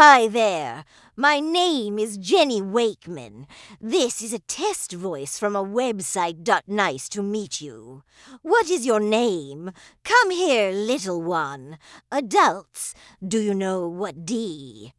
Hi there. My name is Jenny Wakeman. This is a test voice from a website. Nice to meet you. What is your name? Come here, little one. Adults, do you know what D?